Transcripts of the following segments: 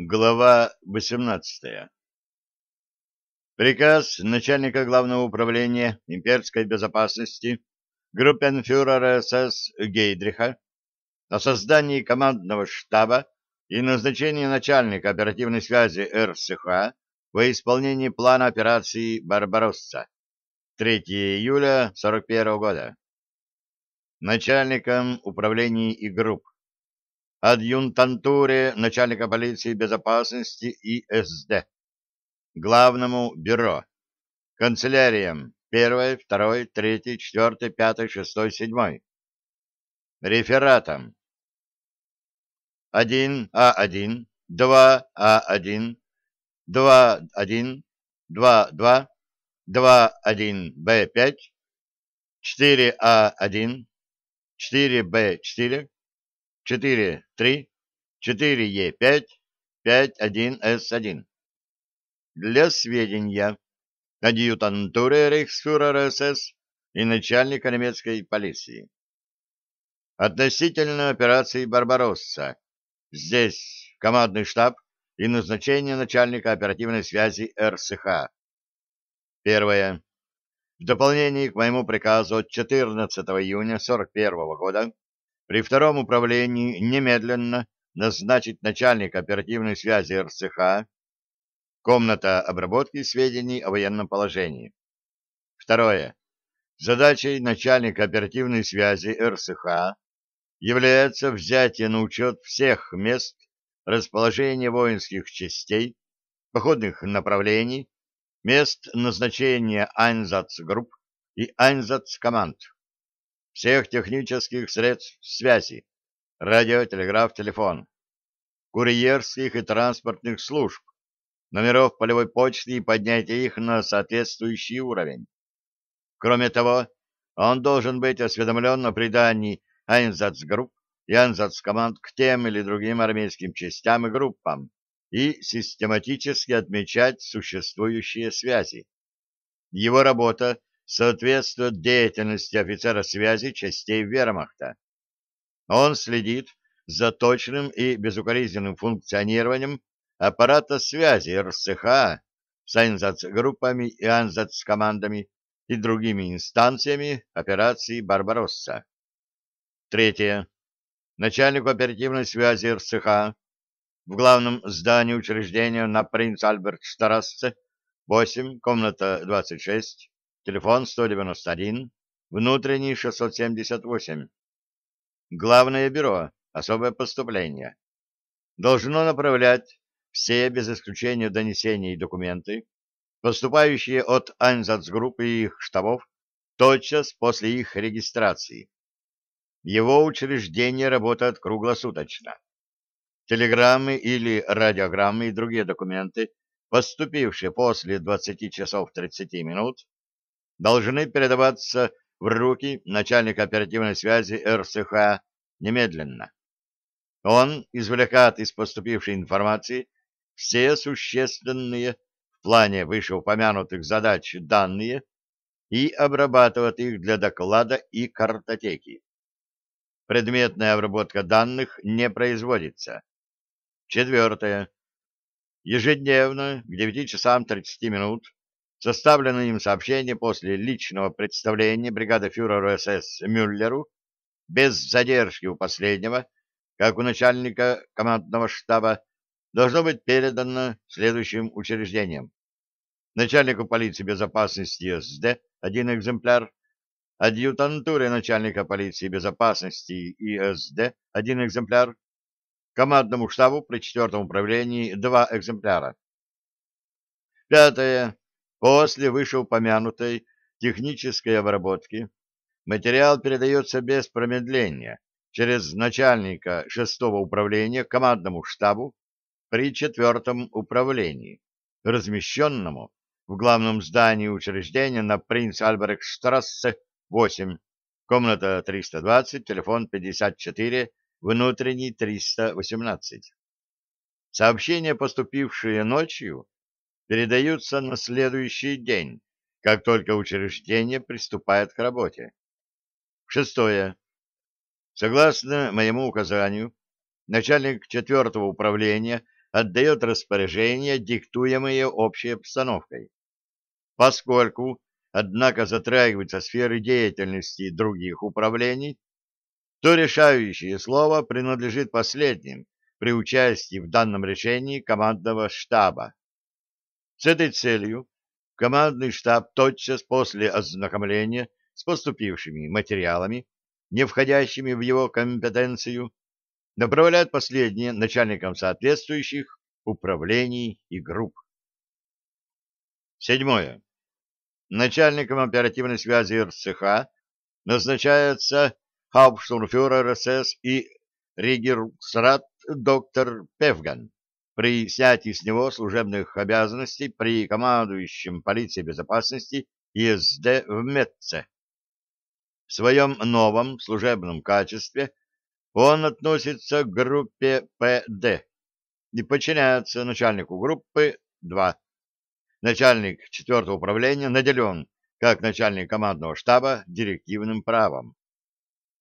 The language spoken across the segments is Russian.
Глава 18. Приказ начальника Главного управления имперской безопасности группенфюрера СС Гейдриха о создании командного штаба и назначении начальника оперативной связи РСХ во исполнении плана операции «Барбаросса» 3 июля 41 года. Начальником управлений и групп адъютантуре начальника полиции безопасности ИСД, главному бюро, канцеляриям 1, 2, 3, 4, 5, 6, 7, рефератом. 1А1, 2А1, 2.1, 2.2, 2.1Б5, 4А1, 4Б4, 4-3, 4Е5, 5-1С1. Для сведения, адъютантуры рейхсфюрера СС и начальника немецкой полиции. Относительно операции «Барбаросса» здесь командный штаб и назначение начальника оперативной связи РСХ. Первое. В дополнение к моему приказу от 14 июня 1941 года при втором управлении немедленно назначить начальника оперативной связи РЦХ, комната обработки сведений о военном положении. Второе. Задачей начальника оперативной связи РСХ является взятие на учет всех мест расположения воинских частей, походных направлений, мест назначения Айнзацгрупп и Айнзацкоманд всех технических средств связи, радио, телеграф, телефон, курьерских и транспортных служб, номеров полевой почты и поднятие их на соответствующий уровень. Кроме того, он должен быть осведомлен о придании Айнзацгрупп и Айнзацкоманд к тем или другим армейским частям и группам и систематически отмечать существующие связи. Его работа соответствует деятельности офицера связи частей вермахта. Он следит за точным и безукоризненным функционированием аппарата связи РСХ с Айнзац-группами и Анзац-командами и другими инстанциями операции «Барбаросса». Третье. Начальнику оперативной связи РСХ в главном здании учреждения на Принц Альберт-Штрассе, 8, комната 26, телефон 191, внутренний 678. Главное бюро, особое поступление. Должно направлять все, без исключения донесения и документы, поступающие от Айнзацгруппы и их штабов, тотчас после их регистрации. Его учреждение работает круглосуточно. Телеграммы или радиограммы и другие документы, поступившие после 20 часов 30 минут, должны передаваться в руки начальника оперативной связи РСХ немедленно. Он извлекает из поступившей информации все существенные в плане вышеупомянутых задач данные и обрабатывает их для доклада и картотеки. Предметная обработка данных не производится. Четвертое. Ежедневно к 9 часам 30 минут Составлено им сообщение после личного представления бригады фюрера СС Мюллеру, без задержки у последнего, как у начальника командного штаба, должно быть передано следующим учреждениям. Начальнику полиции безопасности СД один экземпляр, адъютантуре начальника полиции безопасности ИСД один экземпляр, командному штабу при четвертом управлении два экземпляра. Пятое. После вышеупомянутой технической обработки материал передается без промедления через начальника шестого управления командному штабу при четвертом управлении, размещенному в главном здании учреждения на Принц Альбрехтштрассе 8, комната 320, телефон 54, внутренний 318. Сообщения, поступившие ночью, передаются на следующий день, как только учреждение приступает к работе. Шестое. Согласно моему указанию, начальник четвертого управления отдает распоряжения, диктуемые общей обстановкой. Поскольку, однако, затрагиваются сферы деятельности других управлений, то решающее слово принадлежит последним при участии в данном решении командного штаба. С этой целью командный штаб тотчас после ознакомления с поступившими материалами, не входящими в его компетенцию, направляет последние начальникам соответствующих управлений и групп. Седьмое. Начальником оперативной связи РЦХ назначается Hauptsturmführer СС и Ригерсрат доктор Певган при снятии с него служебных обязанностей при командующем полиции безопасности ИСД в Метце. В своем новом служебном качестве он относится к группе ПД и подчиняется начальнику группы 2. Начальник 4 управления наделен, как начальник командного штаба, директивным правом.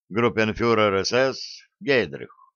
Группенфюрер СС Гейдрих.